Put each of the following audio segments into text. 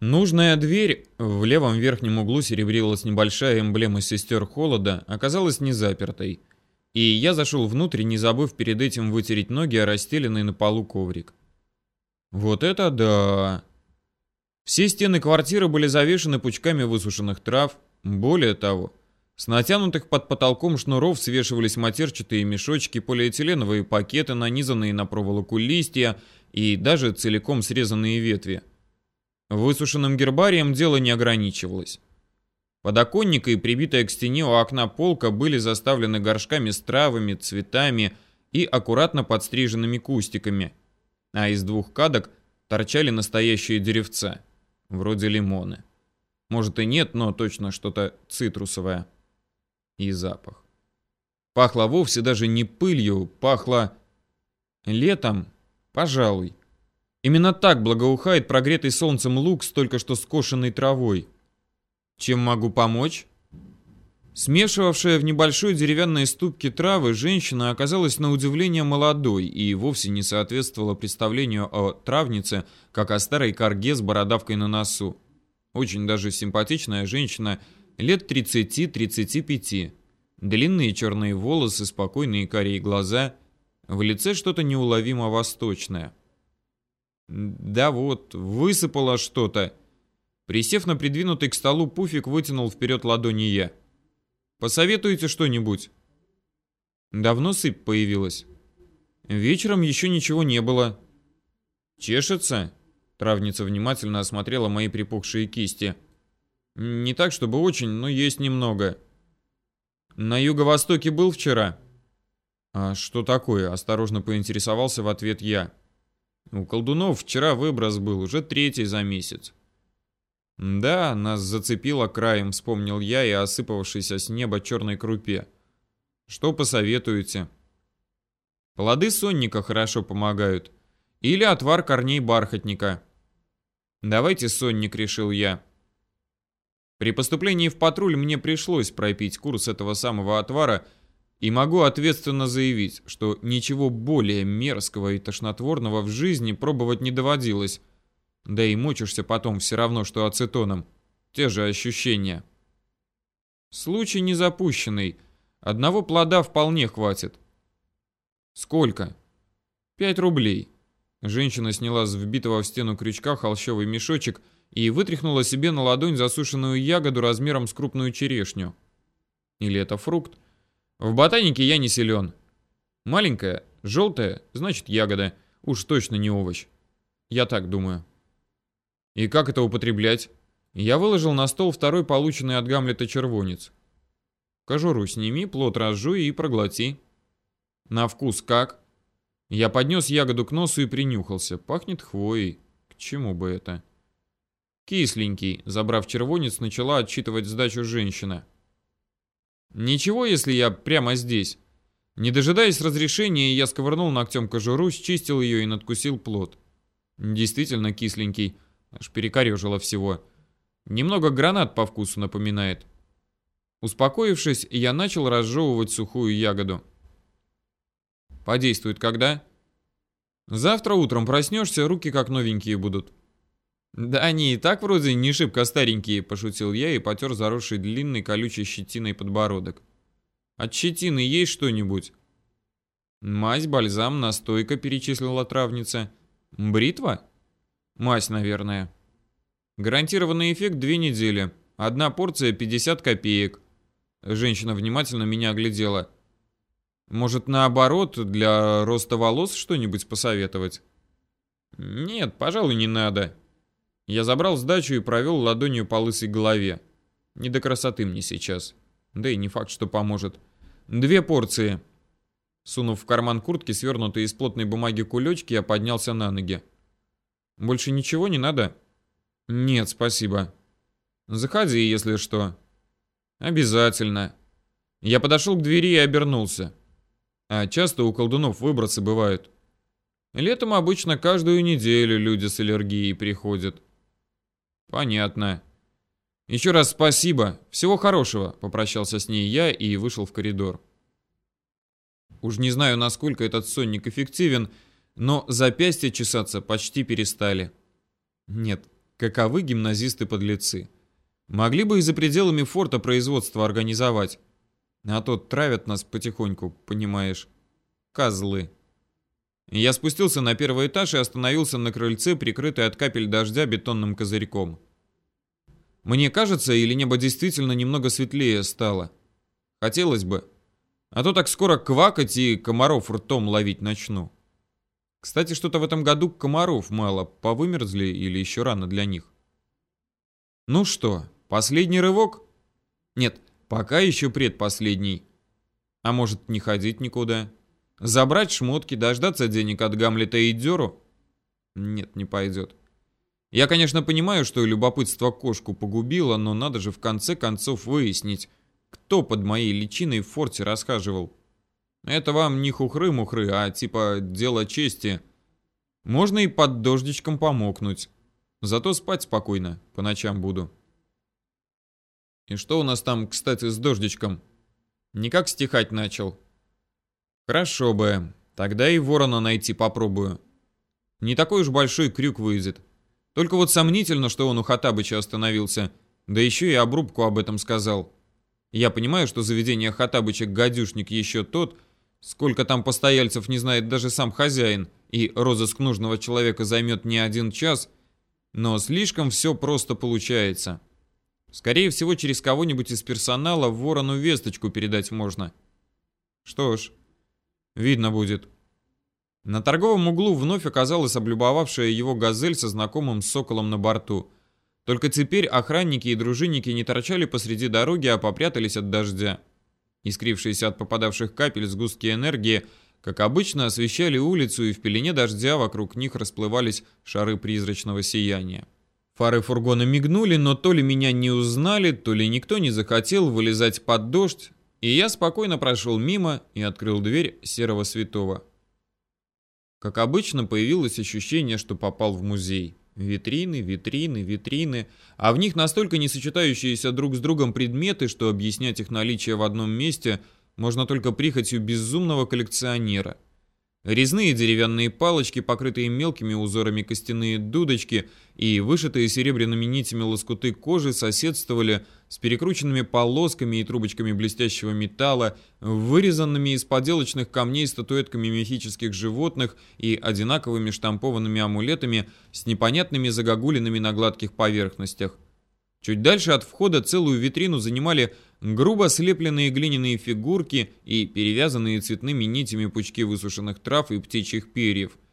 Нужная дверь, в левом верхнем углу серебрилась небольшая эмблема сестер холода, оказалась не запертой. И я зашел внутрь, не забыв перед этим вытереть ноги о расстеленный на полу коврик. Вот это да! Все стены квартиры были завешены пучками высушенных трав. Более того, с натянутых под потолком шнуров свешивались матерчатые мешочки, полиэтиленовые пакеты, нанизанные на проволоку листья и даже целиком срезанные ветви. Высушенным гербарием дело не ограничивалось. Подоконник и прибитая к стене у окна полка были заставлены горшками с травами, цветами и аккуратно подстриженными кустиками, а из двух кадок торчали настоящие деревца, вроде лимоны. Может и нет, но точно что-то цитрусовое. И запах. Пахло вовсе даже не пылью, пахло летом, пожалуй. Именно так благоухает прогретый солнцем луг с только что скошенной травой. Чем могу помочь? Смешивавшая в небольшой деревянной ступке травы, женщина оказалась на удивление молодой и вовсе не соответствовала представлению о травнице, как о старой корге с бородавкой на носу. Очень даже симпатичная женщина, лет 30-35. Длинные черные волосы, спокойные карие глаза, в лице что-то неуловимо восточное. Да вот, высыпало что-то. Присев на придвинутый к столу пуфик, вытянул вперед ладони я. Посоветуете что-нибудь? Давно сыпь появилась? Вечером еще ничего не было. Чешется? Травница внимательно осмотрела мои припухшие кисти. Не так, чтобы очень, но есть немного. На юго-востоке был вчера? А что такое? Осторожно поинтересовался в ответ я. У колдунов вчера выброс был, уже третий за месяц. Да, нас зацепило краем, вспомнил я и осыпавшийся с неба черной крупе. Что посоветуете? Плоды сонника хорошо помогают. Или отвар корней бархатника. Давайте сонник, решил я. При поступлении в патруль мне пришлось пропить курс этого самого отвара, и могу ответственно заявить, что ничего более мерзкого и тошнотворного в жизни пробовать не доводилось. Да и мочишься потом все равно, что ацетоном. Те же ощущения. Случай не запущенный. Одного плода вполне хватит. Сколько? Пять рублей. Женщина сняла с вбитого в стену крючка холщовый мешочек и вытряхнула себе на ладонь засушенную ягоду размером с крупную черешню. Или это фрукт? В ботанике я не силен. Маленькая, желтая, значит ягода. Уж точно не овощ. Я так думаю. И как это употреблять? Я выложил на стол второй полученный от Гамлета червонец. Кожуру сними, плод разжуй и проглоти. На вкус как? Я поднес ягоду к носу и принюхался. Пахнет хвоей. К чему бы это? Кисленький, забрав червонец, начала отчитывать сдачу женщина. Ничего, если я прямо здесь. Не дожидаясь разрешения, я сковырнул ногтем кожуру, счистил ее и надкусил плод. Действительно кисленький, аж перекорежило всего. Немного гранат по вкусу напоминает. Успокоившись, я начал разжевывать сухую ягоду. Подействует когда? Завтра утром проснешься, руки как новенькие будут. «Да они и так вроде не шибко старенькие», — пошутил я и потер заросший длинной колючей щетиной подбородок. «От щетины есть что-нибудь?» «Мазь, бальзам, настойка», — перечислила травница. «Бритва?» «Мазь, наверное». «Гарантированный эффект две недели. Одна порция 50 копеек». Женщина внимательно меня оглядела. «Может, наоборот, для роста волос что-нибудь посоветовать?» «Нет, пожалуй, не надо», я забрал сдачу и провел ладонью по лысой голове. Не до красоты мне сейчас. Да и не факт, что поможет. Две порции. Сунув в карман куртки свернутые из плотной бумаги кулечки, я поднялся на ноги. Больше ничего не надо? Нет, спасибо. Заходи, если что. Обязательно. Я подошел к двери и обернулся. А часто у колдунов выбросы бывают. Летом обычно каждую неделю люди с аллергией приходят. Понятно. Еще раз спасибо. Всего хорошего, попрощался с ней я и вышел в коридор. Уж не знаю, насколько этот сонник эффективен, но запястья чесаться почти перестали. Нет, Каковы гимназисты-подлецы. Могли бы и за пределами форта производство организовать. А то травят нас потихоньку, понимаешь. Козлы. Я спустился на первый этаж и остановился на крыльце, прикрытый от капель дождя бетонным козырьком. Мне кажется, или небо действительно немного светлее стало. Хотелось бы. А то так скоро квакать и комаров ртом ловить начну. Кстати, что-то в этом году комаров мало. Повымерзли или еще рано для них? Ну что, последний рывок? Нет, пока еще предпоследний. А может, не ходить никуда? Забрать шмотки, дождаться денег от Гамлета и Дёру? Нет, не пойдет. Я, конечно, понимаю, что любопытство кошку погубило, но надо же в конце концов выяснить, кто под моей личиной в форте расхаживал. Это вам не хухры-мухры, а типа дело чести. Можно и под дождичком помокнуть. Зато спать спокойно, по ночам буду. И что у нас там, кстати, с дождичком? Никак стихать начал. Хорошо бы. Тогда и ворона найти попробую. Не такой уж большой крюк выйдет. Только вот сомнительно, что он у Хатабыча остановился. Да еще и обрубку об этом сказал. Я понимаю, что заведение Хатабыча гадюшник еще тот, сколько там постояльцев не знает даже сам хозяин, и розыск нужного человека займет не один час, но слишком все просто получается. Скорее всего, через кого-нибудь из персонала ворону весточку передать можно. Что ж, видно будет. На торговом углу вновь оказалась облюбовавшая его газель со знакомым соколом на борту – только теперь охранники и дружинники не торчали посреди дороги, а попрятались от дождя. Искрившиеся от попадавших капель сгустки энергии, как обычно, освещали улицу, и в пелене дождя вокруг них расплывались шары призрачного сияния. Фары фургона мигнули, но то ли меня не узнали, то ли никто не захотел вылезать под дождь, и я спокойно прошел мимо и открыл дверь серого святого. Как обычно, появилось ощущение, что попал в музей. Витрины, витрины, витрины, а в них настолько не сочетающиеся друг с другом предметы, что объяснять их наличие в одном месте можно только прихотью безумного коллекционера. Резные деревянные палочки, покрытые мелкими узорами костяные дудочки и вышитые серебряными нитями лоскуты кожи соседствовали с перекрученными полосками и трубочками блестящего металла, вырезанными из поделочных камней статуэтками мифических животных и одинаковыми штампованными амулетами с непонятными загогулинами на гладких поверхностях. Чуть дальше от входа целую витрину занимали грубо слепленные глиняные фигурки и перевязанные цветными нитями пучки высушенных трав и птичьих перьев –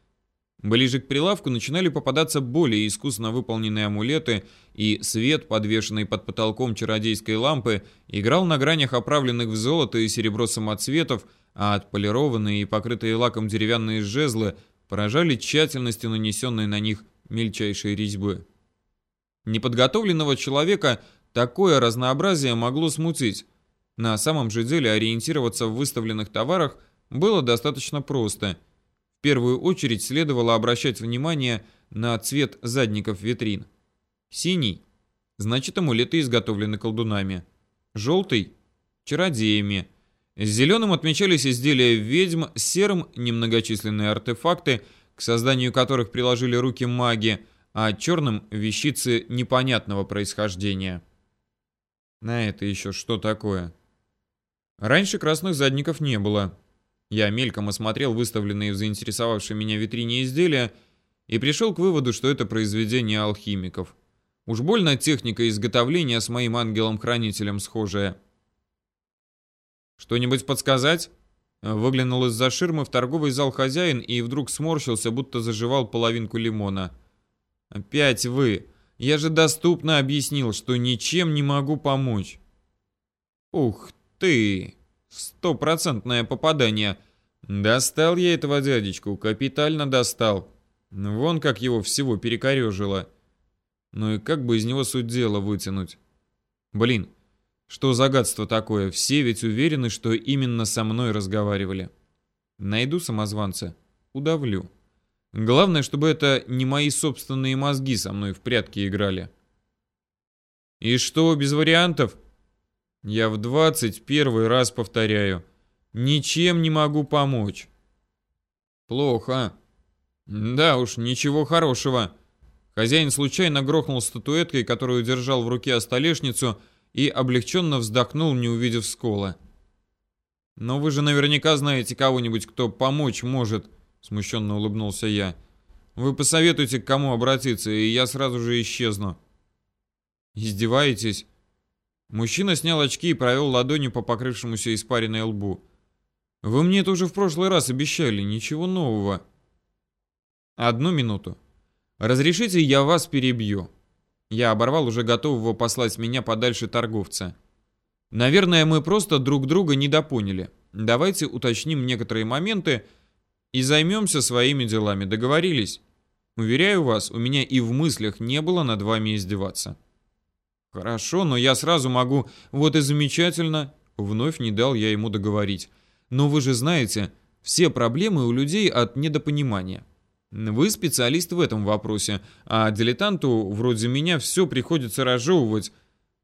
Ближе к прилавку начинали попадаться более искусно выполненные амулеты, и свет, подвешенный под потолком чародейской лампы, играл на гранях оправленных в золото и серебро самоцветов, а отполированные и покрытые лаком деревянные жезлы поражали тщательностью нанесенной на них мельчайшей резьбы. Неподготовленного человека такое разнообразие могло смутить. На самом же деле ориентироваться в выставленных товарах было достаточно просто – первую очередь следовало обращать внимание на цвет задников витрин. Синий – значит амулеты изготовлены колдунами. Желтый – чародеями. С зеленым отмечались изделия ведьм, серым – немногочисленные артефакты, к созданию которых приложили руки маги, а черным – вещицы непонятного происхождения. На это еще что такое? Раньше красных задников не было. Я мельком осмотрел выставленные в заинтересовавшей меня витрине изделия и пришел к выводу, что это произведение алхимиков. Уж больно техника изготовления с моим ангелом-хранителем схожая. «Что-нибудь подсказать?» Выглянул из-за ширмы в торговый зал хозяин и вдруг сморщился, будто заживал половинку лимона. «Опять вы! Я же доступно объяснил, что ничем не могу помочь!» «Ух ты!» Стопроцентное попадание. Достал я этого дядечку, капитально достал. Вон как его всего перекорежило. Ну и как бы из него суть дела вытянуть? Блин, что загадство такое? Все ведь уверены, что именно со мной разговаривали. Найду самозванца, удавлю. Главное, чтобы это не мои собственные мозги со мной в прятки играли. И что, без вариантов? Я в двадцать первый раз повторяю. Ничем не могу помочь. Плохо. Да уж, ничего хорошего. Хозяин случайно грохнул статуэткой, которую держал в руке о столешницу, и облегченно вздохнул, не увидев скола. «Но вы же наверняка знаете кого-нибудь, кто помочь может», — смущенно улыбнулся я. «Вы посоветуйте, к кому обратиться, и я сразу же исчезну». «Издеваетесь?» Мужчина снял очки и провел ладонью по покрывшемуся испаренной лбу. «Вы мне это уже в прошлый раз обещали, ничего нового». «Одну минуту. Разрешите, я вас перебью». Я оборвал уже готового послать меня подальше торговца. Наверное, мы просто друг друга недопоняли. Давайте уточним некоторые моменты и займемся своими делами. Договорились? Уверяю вас, у меня и в мыслях не было над вами издеваться. Хорошо, но я сразу могу... Вот и замечательно. Вновь не дал я ему договорить. Но вы же знаете, все проблемы у людей от недопонимания. Вы специалист в этом вопросе, а дилетанту вроде меня все приходится разжевывать.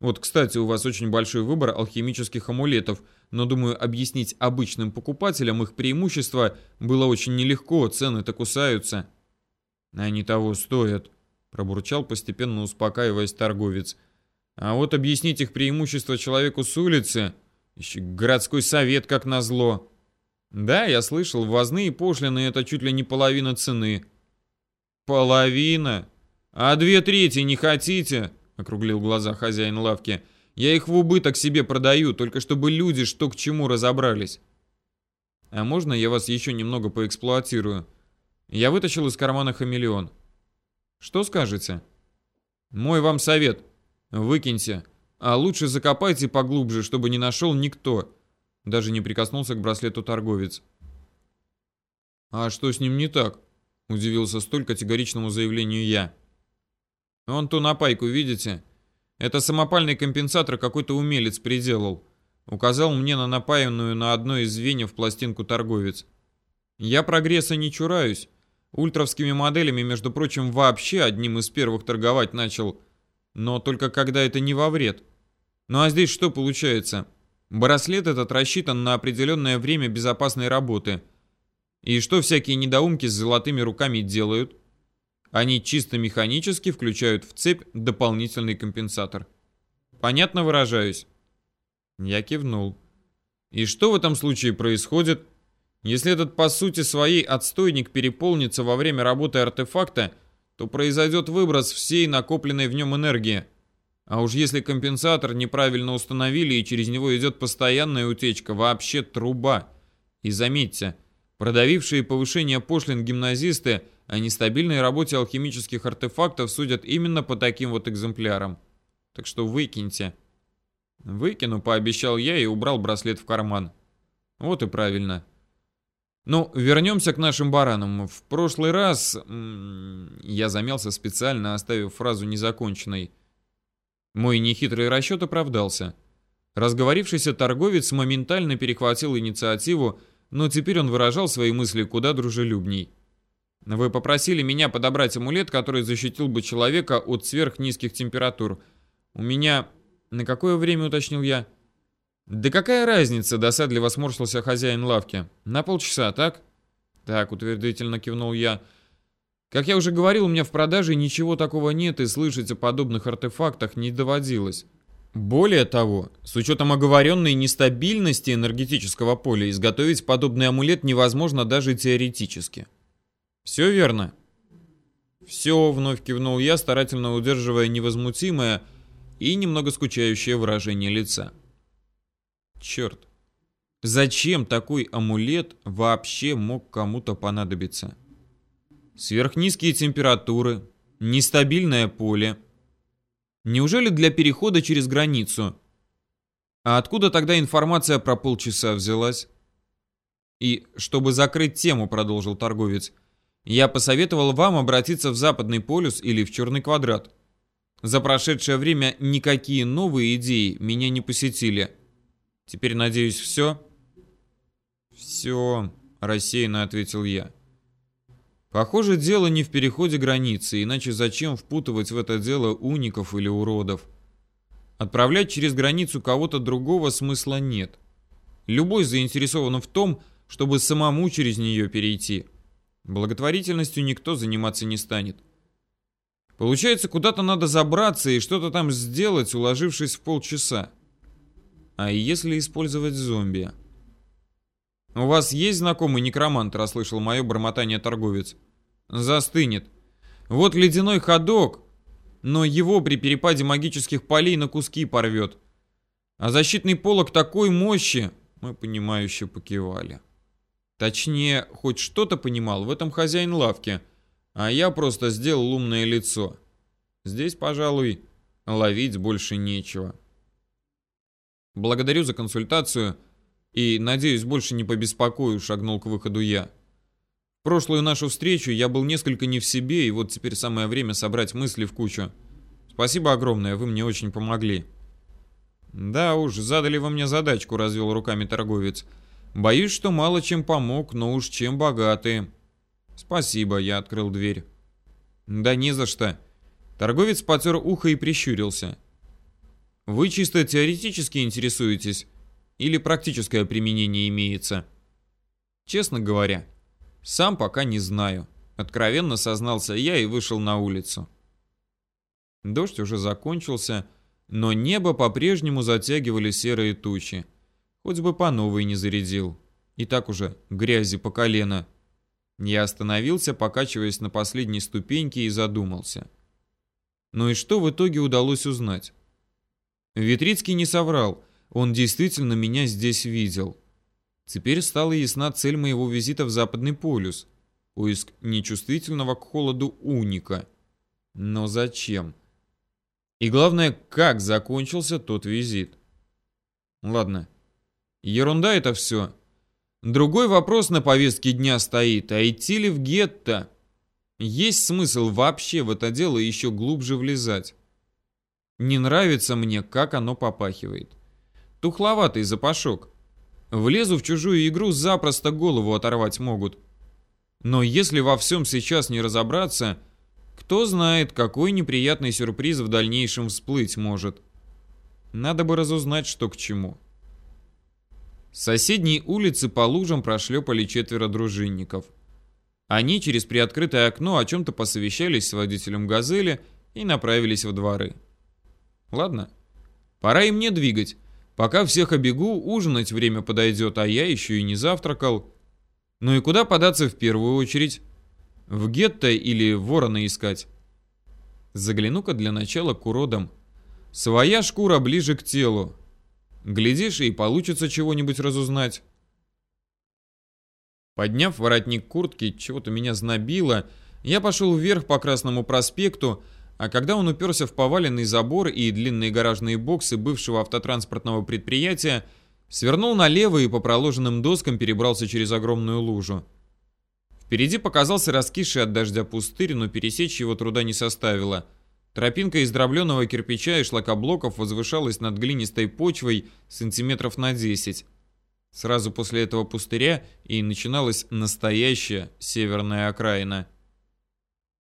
Вот, кстати, у вас очень большой выбор алхимических амулетов, но, думаю, объяснить обычным покупателям их преимущества было очень нелегко, цены-то кусаются. Они того стоят, пробурчал, постепенно успокаиваясь торговец. А вот объяснить их преимущества человеку с улицы, еще городской совет как назло. Да, я слышал, ввозные пошлины это чуть ли не половина цены. Половина? А две трети не хотите? Округлил глаза хозяин лавки. Я их в убыток себе продаю, только чтобы люди что к чему разобрались. А можно я вас еще немного поэксплуатирую? Я вытащил из кармана хамелеон. Что скажете? Мой вам совет. Выкиньте. А лучше закопайте поглубже, чтобы не нашел никто. Даже не прикоснулся к браслету торговец. «А что с ним не так?» — удивился столь категоричному заявлению я. «Вон ту напайку, видите? Это самопальный компенсатор какой-то умелец приделал. Указал мне на напаянную на одной из звеньев пластинку торговец. Я прогресса не чураюсь. Ультровскими моделями, между прочим, вообще одним из первых торговать начал. Но только когда это не во вред. Ну а здесь что получается?» Браслет этот рассчитан на определенное время безопасной работы. И что всякие недоумки с золотыми руками делают? Они чисто механически включают в цепь дополнительный компенсатор. Понятно выражаюсь? Я кивнул. И что в этом случае происходит? Если этот по сути своей отстойник переполнится во время работы артефакта, то произойдет выброс всей накопленной в нем энергии – а уж если компенсатор неправильно установили и через него идет постоянная утечка, вообще труба. И заметьте, продавившие повышение пошлин гимназисты о нестабильной работе алхимических артефактов судят именно по таким вот экземплярам. Так что выкиньте. Выкину, пообещал я и убрал браслет в карман. Вот и правильно. Ну, вернемся к нашим баранам. В прошлый раз... Я замялся специально, оставив фразу незаконченной. Мой нехитрый расчет оправдался. Разговорившийся торговец моментально перехватил инициативу, но теперь он выражал свои мысли куда дружелюбней. Вы попросили меня подобрать амулет, который защитил бы человека от сверхнизких температур. У меня... На какое время, уточнил я? Да какая разница, досадливо сморщился хозяин лавки. На полчаса, так? Так, утвердительно кивнул я. Как я уже говорил, у меня в продаже ничего такого нет, и слышать о подобных артефактах не доводилось. Более того, с учетом оговоренной нестабильности энергетического поля, изготовить подобный амулет невозможно даже теоретически. Все верно? Все, вновь кивнул я, старательно удерживая невозмутимое и немного скучающее выражение лица. Черт, зачем такой амулет вообще мог кому-то понадобиться? Сверхнизкие температуры, нестабильное поле. Неужели для перехода через границу? А откуда тогда информация про полчаса взялась? И чтобы закрыть тему, продолжил торговец, я посоветовал вам обратиться в Западный полюс или в Черный квадрат. За прошедшее время никакие новые идеи меня не посетили. Теперь, надеюсь, все? Все, рассеянно ответил я. Похоже, дело не в переходе границы, иначе зачем впутывать в это дело уников или уродов? Отправлять через границу кого-то другого смысла нет. Любой заинтересован в том, чтобы самому через нее перейти. Благотворительностью никто заниматься не станет. Получается, куда-то надо забраться и что-то там сделать, уложившись в полчаса. А если использовать зомби? «У вас есть знакомый некромант?» – расслышал мое бормотание торговец. «Застынет. Вот ледяной ходок, но его при перепаде магических полей на куски порвет. А защитный полог такой мощи!» Мы понимающе покивали. Точнее, хоть что-то понимал в этом хозяин лавки, а я просто сделал умное лицо. Здесь, пожалуй, ловить больше нечего. Благодарю за консультацию и, надеюсь, больше не побеспокою, шагнул к выходу я. Прошлую нашу встречу я был несколько не в себе, и вот теперь самое время собрать мысли в кучу. Спасибо огромное, вы мне очень помогли. Да уж, задали вы мне задачку, развел руками торговец. Боюсь, что мало чем помог, но уж чем богатые. Спасибо, я открыл дверь. Да не за что. Торговец потер ухо и прищурился. Вы чисто теоретически интересуетесь или практическое применение имеется? Честно говоря, сам пока не знаю. Откровенно сознался я и вышел на улицу. Дождь уже закончился, но небо по-прежнему затягивали серые тучи. Хоть бы по новой не зарядил. И так уже грязи по колено. Я остановился, покачиваясь на последней ступеньке и задумался. Ну и что в итоге удалось узнать? Витрицкий не соврал, он действительно меня здесь видел. Теперь стала ясна цель моего визита в Западный полюс. Поиск нечувствительного к холоду уника. Но зачем? И главное, как закончился тот визит? Ладно, ерунда это все. Другой вопрос на повестке дня стоит, а идти ли в гетто? Есть смысл вообще в это дело еще глубже влезать? Не нравится мне, как оно попахивает. Тухловатый запашок. Влезу в чужую игру, запросто голову оторвать могут. Но если во всем сейчас не разобраться, кто знает, какой неприятный сюрприз в дальнейшем всплыть может. Надо бы разузнать, что к чему. С соседней улицы по лужам прошлепали четверо дружинников. Они через приоткрытое окно о чем-то посовещались с водителем «Газели» и направились во дворы. Ладно, пора и мне двигать. Пока всех обегу, ужинать время подойдет, а я еще и не завтракал. Ну и куда податься в первую очередь? В гетто или ворона искать? Загляну-ка для начала к уродам. Своя шкура ближе к телу. Глядишь, и получится чего-нибудь разузнать. Подняв воротник куртки, чего-то меня знобило, я пошел вверх по Красному проспекту, а когда он уперся в поваленный забор и длинные гаражные боксы бывшего автотранспортного предприятия, свернул налево и по проложенным доскам перебрался через огромную лужу. Впереди показался раскисший от дождя пустырь, но пересечь его труда не составило. Тропинка из дробленого кирпича и шлакоблоков возвышалась над глинистой почвой сантиметров на 10. Сразу после этого пустыря и начиналась настоящая северная окраина.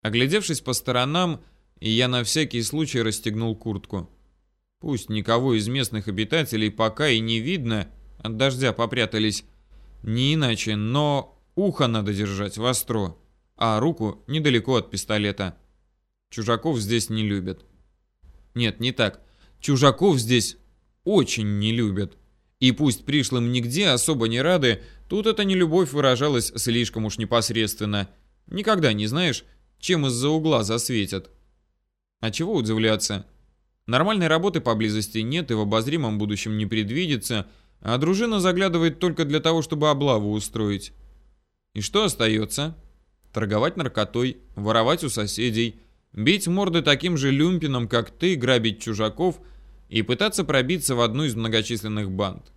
Оглядевшись по сторонам, и я на всякий случай расстегнул куртку. Пусть никого из местных обитателей пока и не видно, от дождя попрятались, не иначе, но ухо надо держать востро, а руку недалеко от пистолета. Чужаков здесь не любят. Нет, не так. Чужаков здесь очень не любят. И пусть пришлым нигде особо не рады, тут эта нелюбовь выражалась слишком уж непосредственно. Никогда не знаешь, чем из-за угла засветят. А чего удивляться? Нормальной работы поблизости нет и в обозримом будущем не предвидится, а дружина заглядывает только для того, чтобы облаву устроить. И что остается? Торговать наркотой, воровать у соседей, бить морды таким же люмпином, как ты, грабить чужаков и пытаться пробиться в одну из многочисленных банд.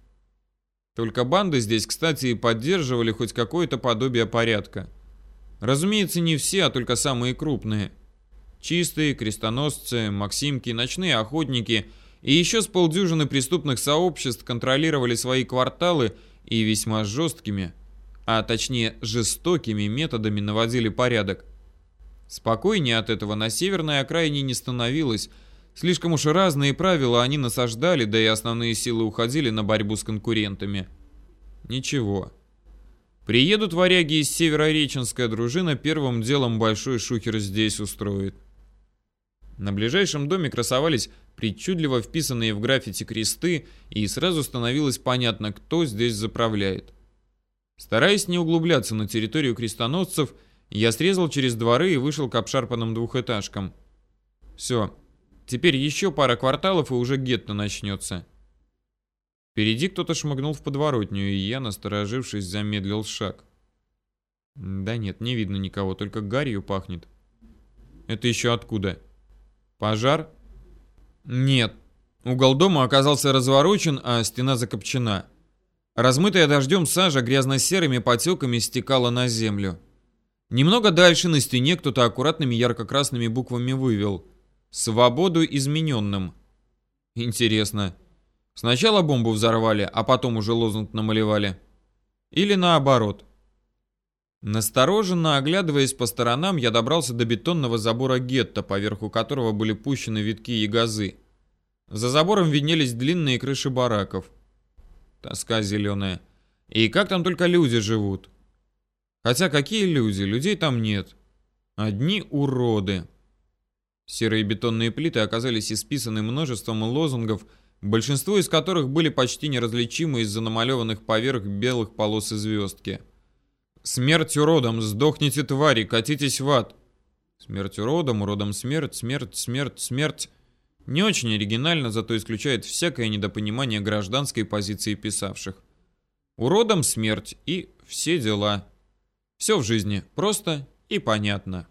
Только банды здесь, кстати, и поддерживали хоть какое-то подобие порядка. Разумеется, не все, а только самые крупные. Чистые, крестоносцы, максимки, ночные охотники и еще с полдюжины преступных сообществ контролировали свои кварталы и весьма жесткими, а точнее жестокими методами наводили порядок. Спокойнее от этого на северной окраине не становилось, слишком уж разные правила они насаждали, да и основные силы уходили на борьбу с конкурентами. Ничего. Приедут варяги из Северореченская дружина, первым делом большой шухер здесь устроит. На ближайшем доме красовались причудливо вписанные в граффити кресты, и сразу становилось понятно, кто здесь заправляет. Стараясь не углубляться на территорию крестоносцев, я срезал через дворы и вышел к обшарпанным двухэтажкам. Все, теперь еще пара кварталов и уже гетто начнется. Впереди кто-то шмыгнул в подворотню, и я, насторожившись, замедлил шаг. Да нет, не видно никого, только гарью пахнет. Это еще откуда? Пожар? Нет. Угол дома оказался разворочен, а стена закопчена. Размытая дождем сажа грязно-серыми потеками стекала на землю. Немного дальше на стене кто-то аккуратными ярко-красными буквами вывел «Свободу измененным». Интересно, сначала бомбу взорвали, а потом уже лозунг намалевали? Или наоборот? Настороженно оглядываясь по сторонам, я добрался до бетонного забора гетто, поверху которого были пущены витки и газы. За забором виднелись длинные крыши бараков. Тоска зеленая. И как там только люди живут? Хотя какие люди? Людей там нет. Одни уроды. Серые бетонные плиты оказались исписаны множеством лозунгов, большинство из которых были почти неразличимы из-за намалеванных поверх белых полос и звездки. «Смерть уродам! Сдохните, твари! Катитесь в ад!» «Смерть уродам! Уродам смерть! Смерть! Смерть! Смерть!» Не очень оригинально, зато исключает всякое недопонимание гражданской позиции писавших. Уродам смерть и все дела. Все в жизни просто и понятно.